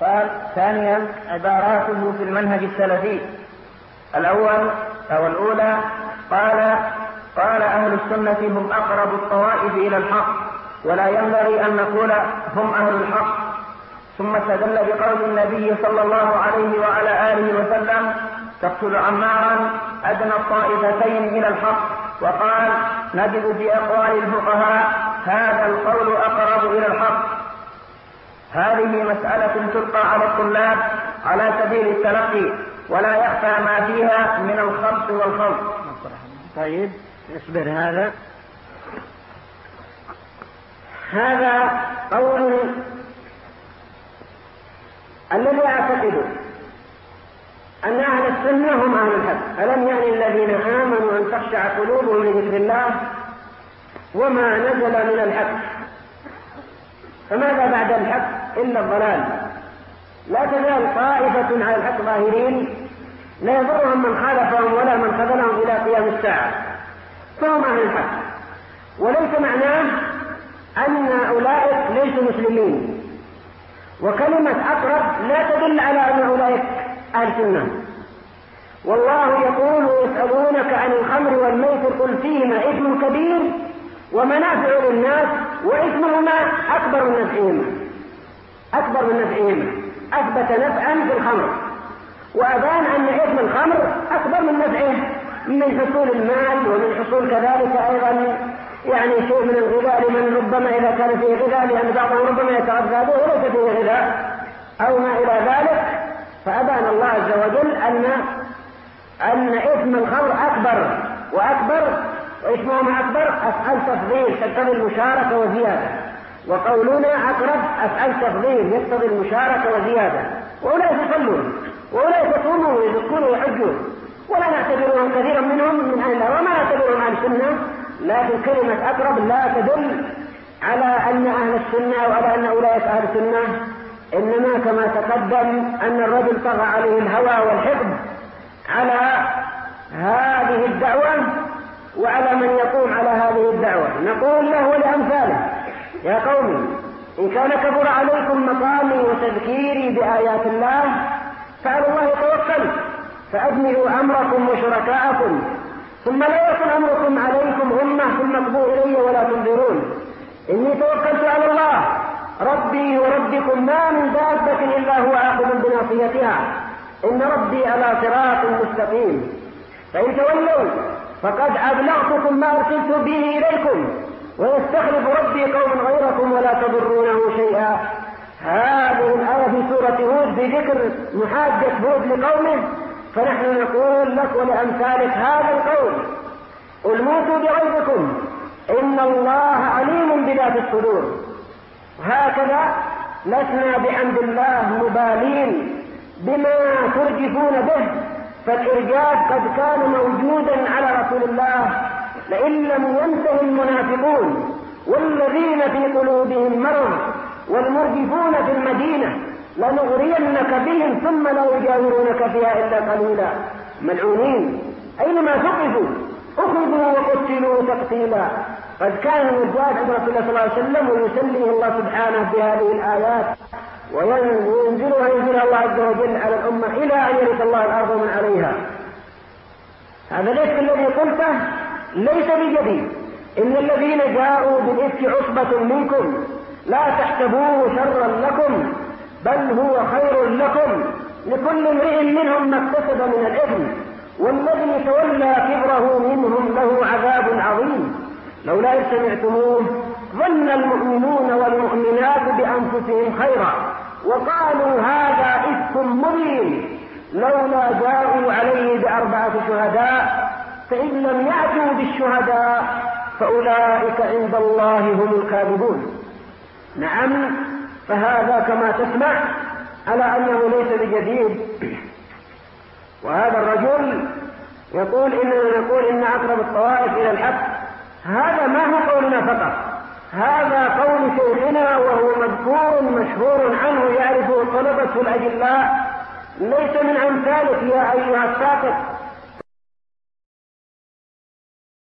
قال ثانيا عباراته في المنهج السلفي. الأول أو الأولى قال قال أهل السنة هم أقرب الطوائف إلى الحق ولا ينبغي أن نقول هم أهل الحق. ثم استدل بقول النبي صلى الله عليه وعلى آله وسلم تقتل عمارا أدنى الطائفتين إلى الحق. وقال نجد في أقوال الفقهاء هذا القول هذه مسألة تلقى على الطلاب على سبيل التلقي ولا يخفى ما فيها من الخلط والخلط طيب اصبر هذا. هذا قول الذي أعتقد أن أهل السنة هم أهل الحق. ألم يعني الذين آمنوا أن تخشع قلوبهم لذكر الله وما نزل من الحق؟ فماذا بعد الحق؟ إلا الضلال. لا تزال طائفة على الحق ظاهرين لا يضرهم من خالفهم ولا من خذلهم إلى قيام الساعة. فهم أهل الحق. وليس معناه أن أولئك ليسوا مسلمين. وكلمة أقرب لا تدل على أن أولئك أهل سنة. والله يقول يسألونك عن الخمر والميسر قل فيهما إثم كبير ومنافع للناس وإثمهما أكبر من نفعهما. أكبر من نفعهما أثبت نفعا في الخمر. وأبان أن إثم الخمر أكبر من نفعه. من حصول المال ومن حصول كذلك أيضا. يعني شيء من الغذاء لمن ربما إذا كان فيه غذاء لأن بعضهم ربما يتغذى به وليس فيه غذاء. أو ما إلى ذلك. فأبان الله عز وجل أن أن إثم الخمر أكبر. وأكبر وإثمهما أكبر. أفعل تفضيل تقتضي المشاركة وزيادة. وقولنا أقرب أفعل تفضيل يقتضي المشاركة وزيادة. وأولئك يصلون وأولئك يصومون ويزكون ويحجون. ولا نعتبرهم كثيرا منهم من أهل وما نعتبرهم أهل السنة. لكن كلمة أقرب لا تدل على أن أهل السنة وعلى أن أولئك أهل السنة. إنما كما تقدم أن الرجل طغى عليه الهوى والحقد على هذه الدعوة وعلى من يقوم على هذه الدعوة. نقول له ولأمثاله. يا قومي إن كان كبر عليكم مقامي وتذكيري بآيات الله فعلى الله توكلت فأجملوا أمركم وشركاءكم ثم لا يكن أمركم عليكم غمة ثم اقضوا إلي ولا تنظرون. إني توكلت على الله ربي وربكم ما من دابة إلا هو آخذ بناصيتها. إن ربي على صراط مستقيم. فإن تولوا فقد أبلغتكم ما أرسلت به إليكم. ويستخلف ربي قوما غيركم ولا تضرونه شيئا. هذه الآية في سورة هود بذكر محاجة هود لقومه. فنحن نقول لك ولأمثالك هذا القول. قل موتوا بغيظكم إن الله عليم بذات الصدور. هكذا لسنا بحمد الله مبالين بما ترجفون به. فالإرجاف قد كان موجودا على رسول الله لئن لم ينته المنافقون والذين في قلوبهم مرض والمرجفون في المدينة لنغرينك بهم ثم لا يجاورونك فيها إلا قليلا. ملعونين. أينما ثقفوا؟ أخذوا وقتلوا تقتيلا. قد كان عند رسول الله صلى الله عليه وسلم ويسليه الله سبحانه بهذه الآيات وينزلها ينزلها الله عز وجل على الأمة إلى أن يرث الله الأرض من عليها. هذا ليس الذي قلته. ليس بجديد إن الذين جاءوا بالإفك عصبة منكم لا تحسبوه شرا لكم بل هو خير لكم. لكل امرئ منهم ما اكتسب من الإثم والذي تولى كبره منهم له عذاب عظيم. لولا إذ سمعتموه ظن المؤمنون والمؤمنات بأنفسهم خيرا. وقالوا هذا إفك مبين. لولا جاءوا عليه بأربعة شهداء فإن لم يأتوا بالشهداء فأولئك عند الله هم الكاذبون. نعم فهذا كما تسمع على أنه ليس بجديد. وهذا الرجل يقول إننا نقول إن أقرب الطوائف إلى الحق هذا ما هو قولنا فقط هذا قول شيخنا وهو مذكور مشهور عنه يعرفه طلبته الأجلاء. ليس من أمثالك يا أيها الساقط